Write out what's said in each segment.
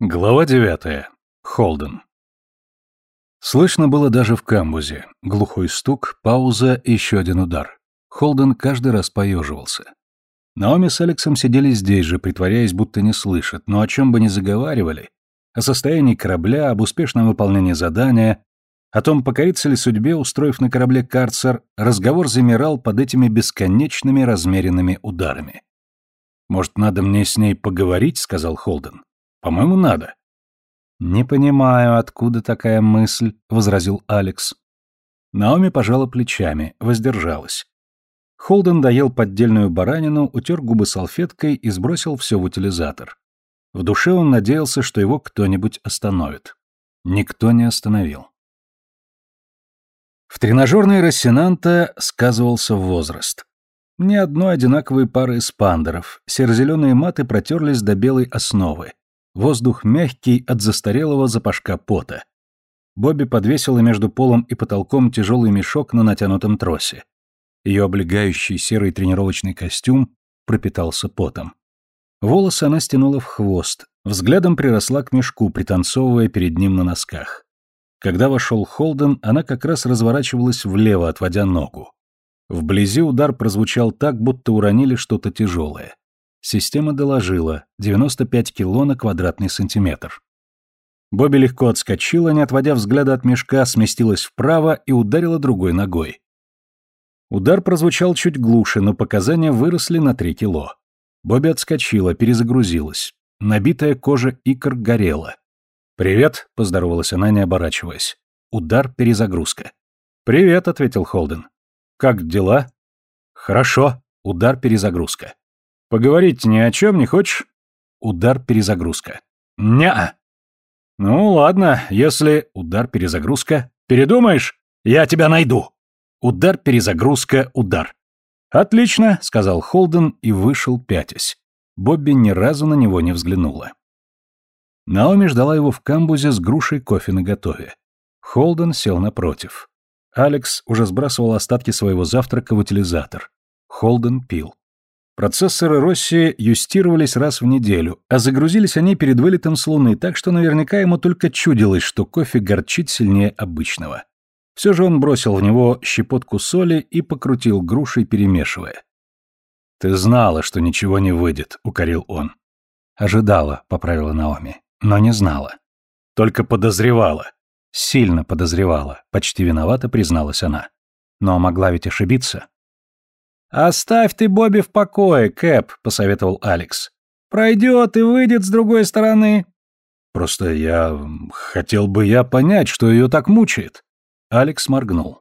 Глава девятая. Холден. Слышно было даже в камбузе. Глухой стук, пауза еще один удар. Холден каждый раз поеживался. Наоми с Алексом сидели здесь же, притворяясь, будто не слышат, но о чем бы ни заговаривали, о состоянии корабля, об успешном выполнении задания, о том, покорится ли судьбе, устроив на корабле карцер, разговор замирал под этими бесконечными размеренными ударами. «Может, надо мне с ней поговорить?» — сказал Холден. По-моему, надо. Не понимаю, откуда такая мысль, возразил Алекс. Наоми пожала плечами, воздержалась. Холден доел поддельную баранину, утер губы салфеткой и сбросил все в утилизатор. В душе он надеялся, что его кто-нибудь остановит. Никто не остановил. В тренажерной Рассенанта сказывался возраст. Ни одной одинаковой пары эспандеров, серо-зеленые маты протерлись до белой основы, Воздух мягкий от застарелого запашка пота. Бобби подвесила между полом и потолком тяжелый мешок на натянутом тросе. Ее облегающий серый тренировочный костюм пропитался потом. Волосы она стянула в хвост, взглядом приросла к мешку, пританцовывая перед ним на носках. Когда вошел Холден, она как раз разворачивалась влево, отводя ногу. Вблизи удар прозвучал так, будто уронили что-то тяжелое. Система доложила 95 кило на квадратный сантиметр. Бобби легко отскочила, не отводя взгляда от мешка, сместилась вправо и ударила другой ногой. Удар прозвучал чуть глуше, но показания выросли на 3 кило. Бобби отскочила, перезагрузилась. Набитая кожа икр горела. «Привет», — поздоровалась она, не оборачиваясь. Удар, перезагрузка. «Привет», — ответил Холден. «Как дела?» «Хорошо». Удар, перезагрузка. Поговорить ни о чем не хочешь? Удар перезагрузка. Неа. Ну ладно, если удар перезагрузка. Передумаешь? Я тебя найду. Удар перезагрузка, удар. Отлично, сказал Холден и вышел пятясь. Бобби ни разу на него не взглянула. Наоми ждала его в камбузе с грушей кофе наготове. Холден сел напротив. Алекс уже сбрасывал остатки своего завтрака в утилизатор. Холден пил. Процессоры Росси юстировались раз в неделю, а загрузились они перед вылетом с Луны, так что наверняка ему только чудилось, что кофе горчит сильнее обычного. Все же он бросил в него щепотку соли и покрутил грушей, перемешивая. «Ты знала, что ничего не выйдет», — укорил он. «Ожидала», — поправила Наоми, — «но не знала». «Только подозревала». «Сильно подозревала», — почти виновата призналась она. «Но могла ведь ошибиться». «Оставь ты Бобби в покое, Кэп», — посоветовал Алекс. «Пройдет и выйдет с другой стороны». «Просто я... хотел бы я понять, что ее так мучает». Алекс моргнул.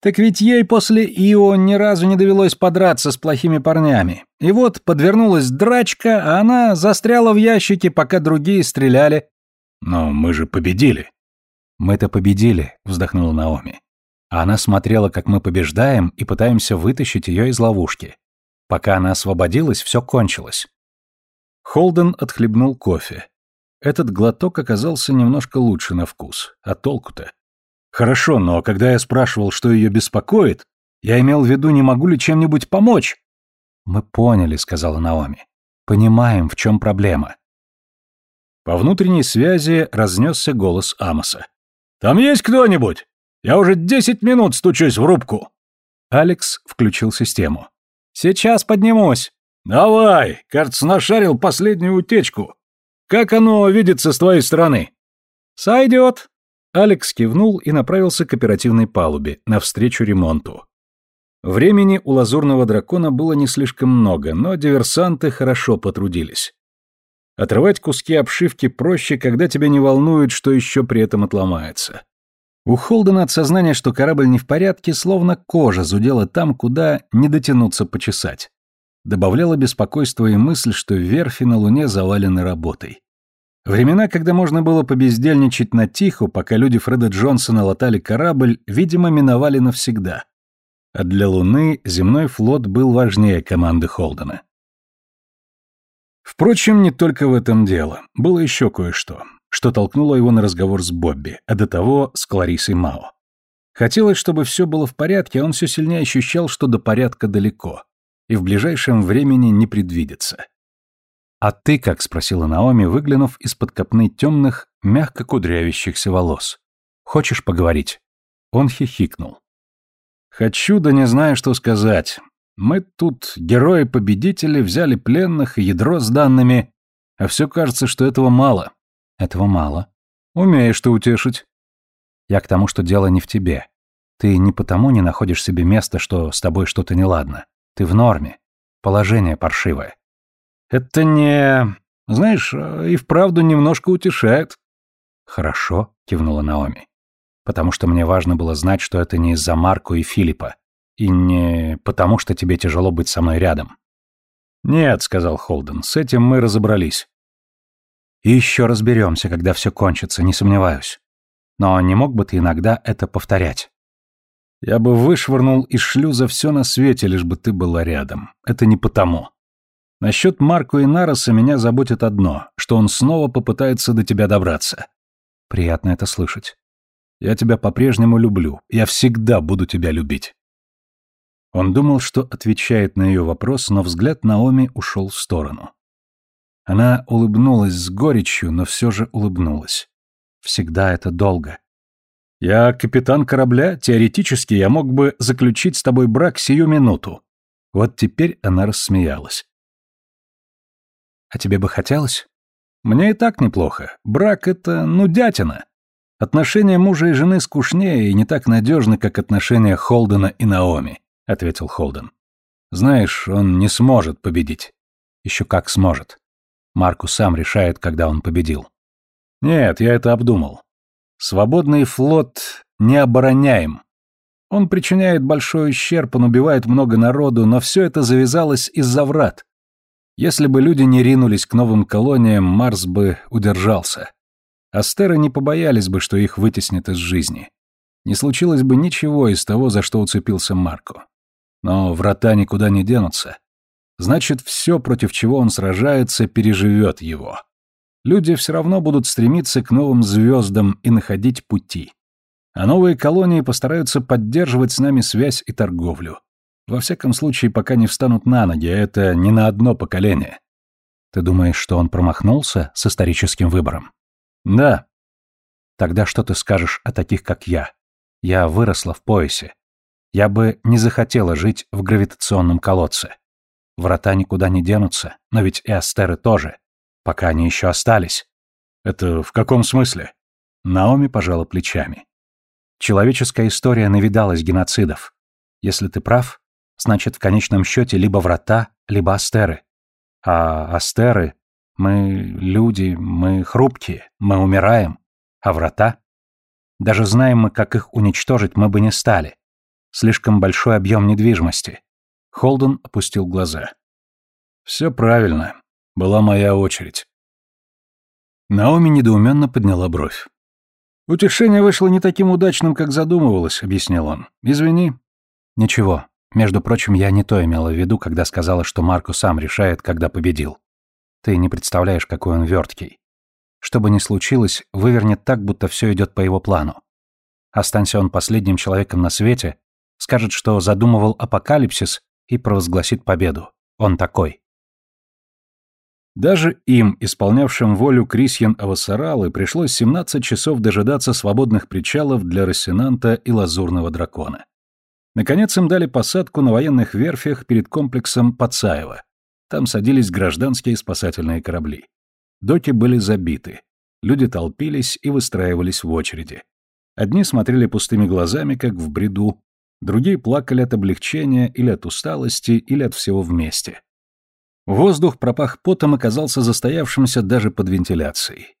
«Так ведь ей после Ио ни разу не довелось подраться с плохими парнями. И вот подвернулась драчка, а она застряла в ящике, пока другие стреляли». «Но мы же победили». «Мы-то победили», — вздохнула Наоми. А она смотрела, как мы побеждаем, и пытаемся вытащить ее из ловушки. Пока она освободилась, все кончилось. Холден отхлебнул кофе. Этот глоток оказался немножко лучше на вкус. А толку-то? Хорошо, но когда я спрашивал, что ее беспокоит, я имел в виду, не могу ли чем-нибудь помочь. Мы поняли, сказала Наоми. Понимаем, в чем проблема. По внутренней связи разнесся голос Амоса. «Там есть кто-нибудь?» Я уже десять минут стучусь в рубку. Алекс включил систему. Сейчас поднимусь. Давай, кажется, нашарил последнюю утечку. Как оно видится с твоей стороны? Сойдет. Алекс кивнул и направился к оперативной палубе, навстречу ремонту. Времени у лазурного дракона было не слишком много, но диверсанты хорошо потрудились. Отрывать куски обшивки проще, когда тебя не волнует, что еще при этом отломается. У Холдена от сознания, что корабль не в порядке, словно кожа зудела там, куда не дотянуться почесать. Добавляла беспокойство и мысль, что верфи на Луне завалены работой. Времена, когда можно было побездельничать на тихо, пока люди Фреда Джонсона латали корабль, видимо, миновали навсегда. А для Луны земной флот был важнее команды Холдена. Впрочем, не только в этом дело. Было еще кое-что что толкнуло его на разговор с Бобби, а до того с Кларисой Мао. Хотелось, чтобы все было в порядке, а он все сильнее ощущал, что до порядка далеко, и в ближайшем времени не предвидится. «А ты как?» — спросила Наоми, выглянув из-под копны темных, мягко кудрявящихся волос. «Хочешь поговорить?» Он хихикнул. «Хочу, да не знаю, что сказать. Мы тут, герои-победители, взяли пленных и ядро с данными, а все кажется, что этого мало». «Этого мало. Умеешь ты утешить». «Я к тому, что дело не в тебе. Ты не потому не находишь себе места, что с тобой что-то неладно. Ты в норме. Положение паршивое. Это не... Знаешь, и вправду немножко утешает. Хорошо, кивнула Наоми. Потому что мне важно было знать, что это не из-за Марку и Филиппа. И не потому, что тебе тяжело быть со мной рядом. Нет, сказал Холден, с этим мы разобрались. И еще разберемся, когда все кончится, не сомневаюсь. Но не мог бы ты иногда это повторять? Я бы вышвырнул из шлюза все на свете, лишь бы ты была рядом. Это не потому. Насчет Марко и Нароса меня заботит одно, что он снова попытается до тебя добраться. Приятно это слышать. Я тебя по-прежнему люблю. Я всегда буду тебя любить. Он думал, что отвечает на ее вопрос, но взгляд Наоми ушел в сторону. Она улыбнулась с горечью, но все же улыбнулась. Всегда это долго. Я капитан корабля, теоретически я мог бы заключить с тобой брак сию минуту. Вот теперь она рассмеялась. А тебе бы хотелось? Мне и так неплохо. Брак — это нудятина. Отношения мужа и жены скучнее и не так надежны, как отношения Холдена и Наоми, — ответил Холден. Знаешь, он не сможет победить. Еще как сможет. Марку сам решает, когда он победил. Нет, я это обдумал. Свободный флот не обороняем. Он причиняет большой ущерб, он убивает много народу, но все это завязалось из-за врат. Если бы люди не ринулись к новым колониям, Марс бы удержался. Астеры не побоялись бы, что их вытеснят из жизни. Не случилось бы ничего из того, за что уцепился Марко. Но врата никуда не денутся. Значит, все, против чего он сражается, переживет его люди все равно будут стремиться к новым звездам и находить пути. А новые колонии постараются поддерживать с нами связь и торговлю. Во всяком случае, пока не встанут на ноги, а это не на одно поколение. Ты думаешь, что он промахнулся с историческим выбором? Да. Тогда что ты скажешь о таких, как я? Я выросла в поясе. Я бы не захотела жить в гравитационном колодце. Врата никуда не денутся, но ведь и астеры тоже. Пока они еще остались. Это в каком смысле? Наоми пожала плечами. Человеческая история навидалась геноцидов. Если ты прав, значит, в конечном счете либо врата, либо астеры. А астеры, мы люди, мы хрупкие, мы умираем. А врата? Даже знаем мы, как их уничтожить, мы бы не стали. Слишком большой объем недвижимости. Холден опустил глаза. Все правильно. Была моя очередь. Наоми недоуменно подняла бровь. «Утешение вышло не таким удачным, как задумывалось», — объяснил он. «Извини». «Ничего. Между прочим, я не то имела в виду, когда сказала, что Марку сам решает, когда победил. Ты не представляешь, какой он верткий. Что бы ни случилось, вывернет так, будто все идет по его плану. Останься он последним человеком на свете, скажет, что задумывал апокалипсис и провозгласит победу. Он такой. Даже им, исполнявшим волю Крисьян Авасаралы, пришлось 17 часов дожидаться свободных причалов для Рассенанта и Лазурного дракона. Наконец им дали посадку на военных верфях перед комплексом Пацаева. Там садились гражданские спасательные корабли. Доки были забиты. Люди толпились и выстраивались в очереди. Одни смотрели пустыми глазами, как в бреду, другие плакали от облегчения или от усталости, или от всего вместе. Воздух пропах потом оказался застоявшимся даже под вентиляцией.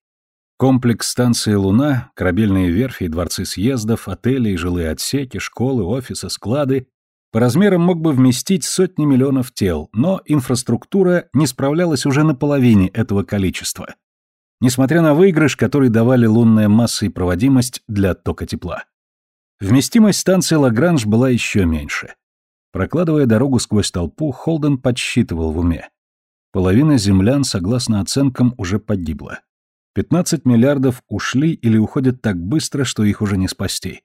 Комплекс станции «Луна», корабельные верфи дворцы съездов, отели и жилые отсеки, школы, офисы, склады по размерам мог бы вместить сотни миллионов тел, но инфраструктура не справлялась уже на половине этого количества, несмотря на выигрыш, который давали лунная масса и проводимость для оттока тепла. Вместимость станции Лагранж была еще меньше. Прокладывая дорогу сквозь толпу, Холден подсчитывал в уме. Половина землян, согласно оценкам, уже погибла. 15 миллиардов ушли или уходят так быстро, что их уже не спасти.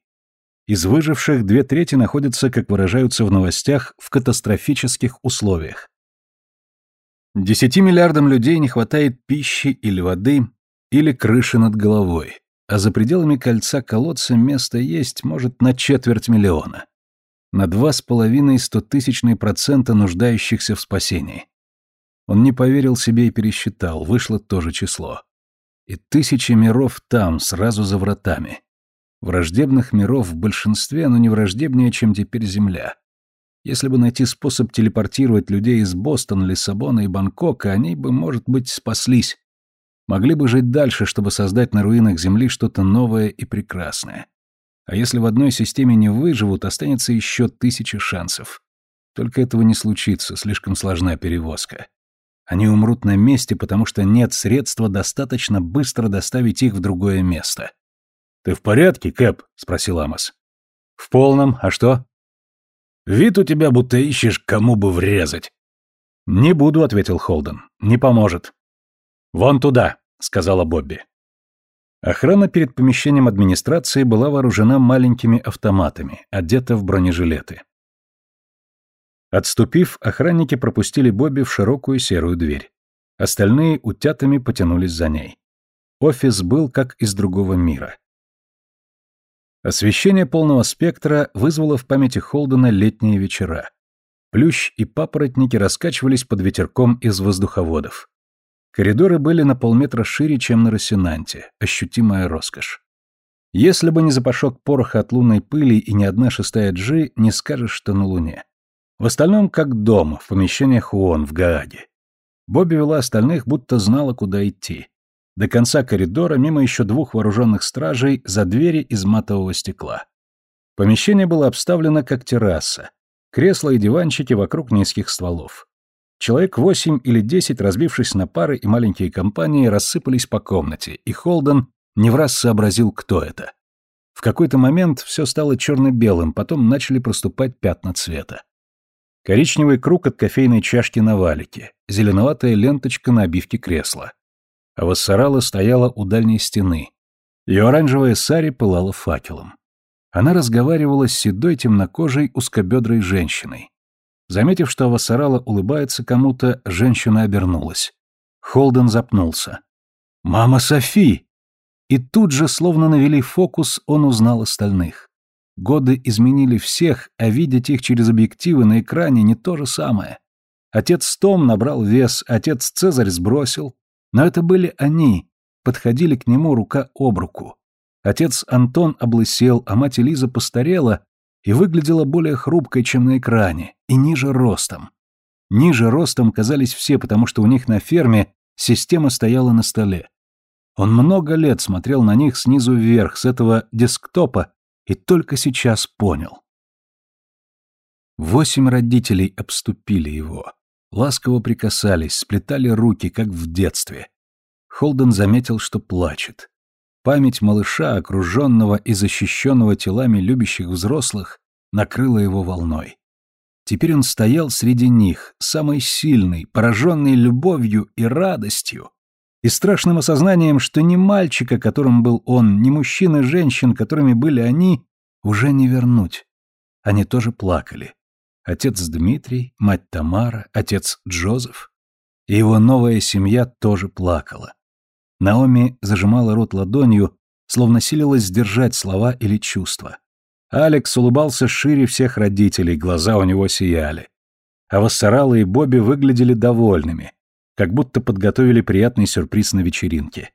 Из выживших две трети находятся, как выражаются в новостях, в катастрофических условиях. Десяти миллиардам людей не хватает пищи или воды, или крыши над головой, а за пределами кольца колодца место есть, может, на четверть миллиона. На два с половиной стотысячные процента нуждающихся в спасении. Он не поверил себе и пересчитал, вышло то же число. И тысячи миров там, сразу за вратами. Враждебных миров в большинстве, но не враждебнее, чем теперь Земля. Если бы найти способ телепортировать людей из Бостона, Лиссабона и Бангкока, они бы, может быть, спаслись. Могли бы жить дальше, чтобы создать на руинах Земли что-то новое и прекрасное. А если в одной системе не выживут, останется еще тысяча шансов. Только этого не случится, слишком сложна перевозка. Они умрут на месте, потому что нет средства достаточно быстро доставить их в другое место. «Ты в порядке, Кэп?» — спросил Амос. «В полном. А что?» «Вид у тебя, будто ищешь, кому бы врезать». «Не буду», — ответил Холден. «Не поможет». «Вон туда», — сказала Бобби. Охрана перед помещением администрации была вооружена маленькими автоматами, одета в бронежилеты. Отступив, охранники пропустили Бобби в широкую серую дверь. Остальные утятами потянулись за ней. Офис был как из другого мира. Освещение полного спектра вызвало в памяти Холдена летние вечера. Плющ и папоротники раскачивались под ветерком из воздуховодов. Коридоры были на полметра шире, чем на Росинанте, ощутимая роскошь. Если бы не запашок пороха от лунной пыли и не одна шестая джи, не скажешь, что на Луне. В остальном, как дома, в помещениях ООН в Гааге. Бобби вела остальных, будто знала, куда идти. До конца коридора, мимо еще двух вооруженных стражей, за двери из матового стекла. Помещение было обставлено как терраса. Кресла и диванчики вокруг низких стволов. Человек восемь или десять, разбившись на пары и маленькие компании, рассыпались по комнате, и Холден не в раз сообразил, кто это. В какой-то момент все стало черно-белым, потом начали проступать пятна цвета. Коричневый круг от кофейной чашки на валике, зеленоватая ленточка на обивке кресла а Вассарала стояла у дальней стены. Ее оранжевая сари пылала факелом. Она разговаривала с седой темнокожей узкобедрой женщиной. Заметив, что Вассарала улыбается кому-то, женщина обернулась. Холден запнулся. «Мама Софи!» И тут же, словно навели фокус, он узнал остальных. Годы изменили всех, а видеть их через объективы на экране не то же самое. Отец Том набрал вес, отец Цезарь сбросил, но это были они, подходили к нему рука об руку. Отец Антон облысел, а мать Элиза постарела и выглядела более хрупкой, чем на экране, и ниже ростом. Ниже ростом казались все, потому что у них на ферме система стояла на столе. Он много лет смотрел на них снизу вверх, с этого десктопа, и только сейчас понял. Восемь родителей обступили его. Ласково прикасались, сплетали руки, как в детстве. Холден заметил, что плачет. Память малыша, окруженного и защищенного телами любящих взрослых, накрыла его волной. Теперь он стоял среди них, самый сильный, пораженный любовью и радостью, и страшным осознанием, что ни мальчика, которым был он, ни мужчин и женщин, которыми были они, уже не вернуть. Они тоже плакали отец Дмитрий, мать Тамара, отец Джозеф. И его новая семья тоже плакала. Наоми зажимала рот ладонью, словно силилась сдержать слова или чувства. Алекс улыбался шире всех родителей, глаза у него сияли. А Вассарала и Бобби выглядели довольными, как будто подготовили приятный сюрприз на вечеринке.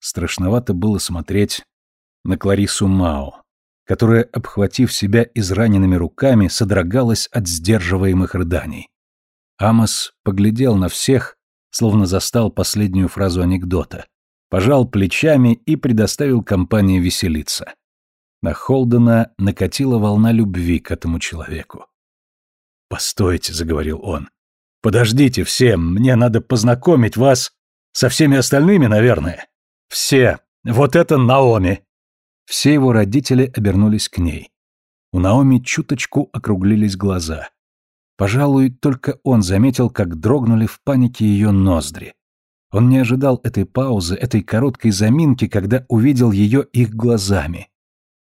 Страшновато было смотреть на Кларису Мао, которая, обхватив себя израненными руками, содрогалась от сдерживаемых рыданий. Амос поглядел на всех, словно застал последнюю фразу анекдота, пожал плечами и предоставил компании веселиться. На Холдена накатила волна любви к этому человеку. «Постойте», — заговорил он. «Подождите все, мне надо познакомить вас со всеми остальными, наверное. Все. Вот это Наоми. Все его родители обернулись к ней. У Наоми чуточку округлились глаза. Пожалуй, только он заметил, как дрогнули в панике ее ноздри. Он не ожидал этой паузы, этой короткой заминки, когда увидел ее их глазами.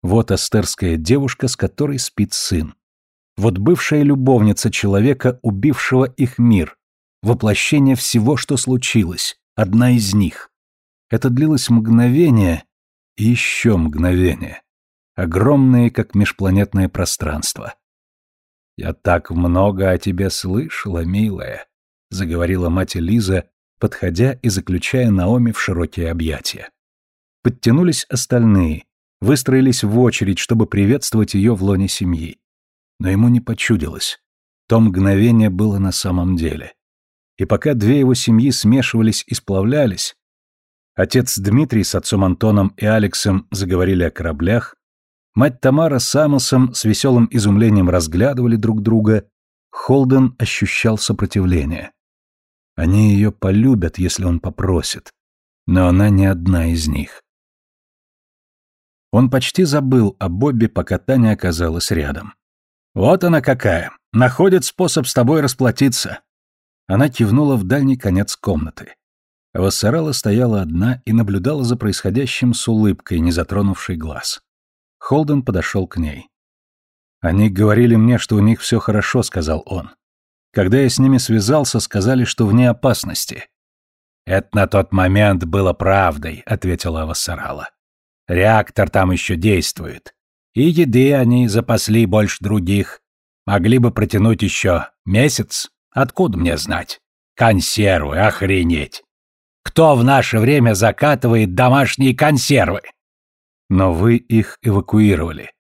Вот астерская девушка, с которой спит сын. Вот бывшая любовница человека, убившего их мир. воплощение всего, что случилось, одна из них. Это длилось мгновение и еще мгновение, огромные, как межпланетное пространство. «Я так много о тебе слышала, милая», — заговорила мать Лиза, подходя и заключая Наоми в широкие объятия. Подтянулись остальные, выстроились в очередь, чтобы приветствовать ее в лоне семьи. Но ему не почудилось. То мгновение было на самом деле. И пока две его семьи смешивались и сплавлялись, отец Дмитрий с отцом Антоном и Алексом заговорили о кораблях, мать Тамара с Амосом с веселым изумлением разглядывали друг друга, Холден ощущал сопротивление. Они ее полюбят, если он попросит, но она не одна из них. Он почти забыл о Бобби, пока Таня оказалась рядом. «Вот она какая! Находит способ с тобой расплатиться!» Она кивнула в дальний конец комнаты. Вассарала стояла одна и наблюдала за происходящим с улыбкой, не затронувшей глаз. Холден подошел к ней. «Они говорили мне, что у них все хорошо», — сказал он. «Когда я с ними связался, сказали, что вне опасности». «Это на тот момент было правдой», — ответила Вассарала. «Реактор там еще действует. И еды они запасли больше других. Могли бы протянуть еще месяц. Откуда мне знать? Консервы, охренеть. Кто в наше время закатывает домашние консервы? Но вы их эвакуировали.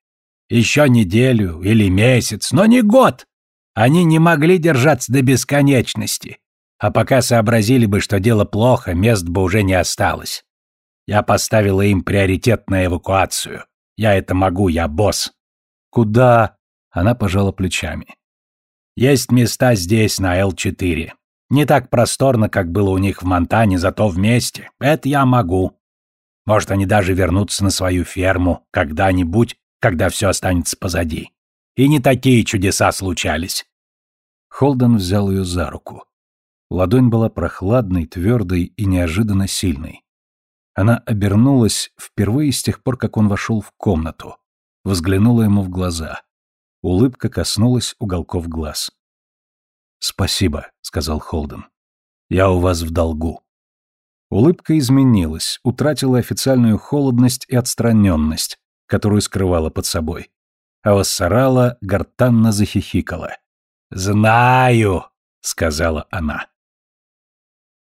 Еще неделю или месяц, но не год. Они не могли держаться до бесконечности. А пока сообразили бы, что дело плохо, мест бы уже не осталось. Я поставила им приоритет на эвакуацию. Я это могу, я босс. Куда? Она пожала плечами. Есть места здесь, на Л4. Не так просторно, как было у них в Монтане, зато вместе. Это я могу. Может, они даже вернутся на свою ферму когда-нибудь, когда все останется позади. И не такие чудеса случались. Холден взял ее за руку. Ладонь была прохладной, твердой и неожиданно сильной. Она обернулась впервые с тех пор, как он вошел в комнату, взглянула ему в глаза. Улыбка коснулась уголков глаз. «Спасибо», — сказал Холден. «Я у вас в долгу». Улыбка изменилась, утратила официальную холодность и отстраненность, которую скрывала под собой. А Вассарала гортанно захихикала. «Знаю», — сказала она.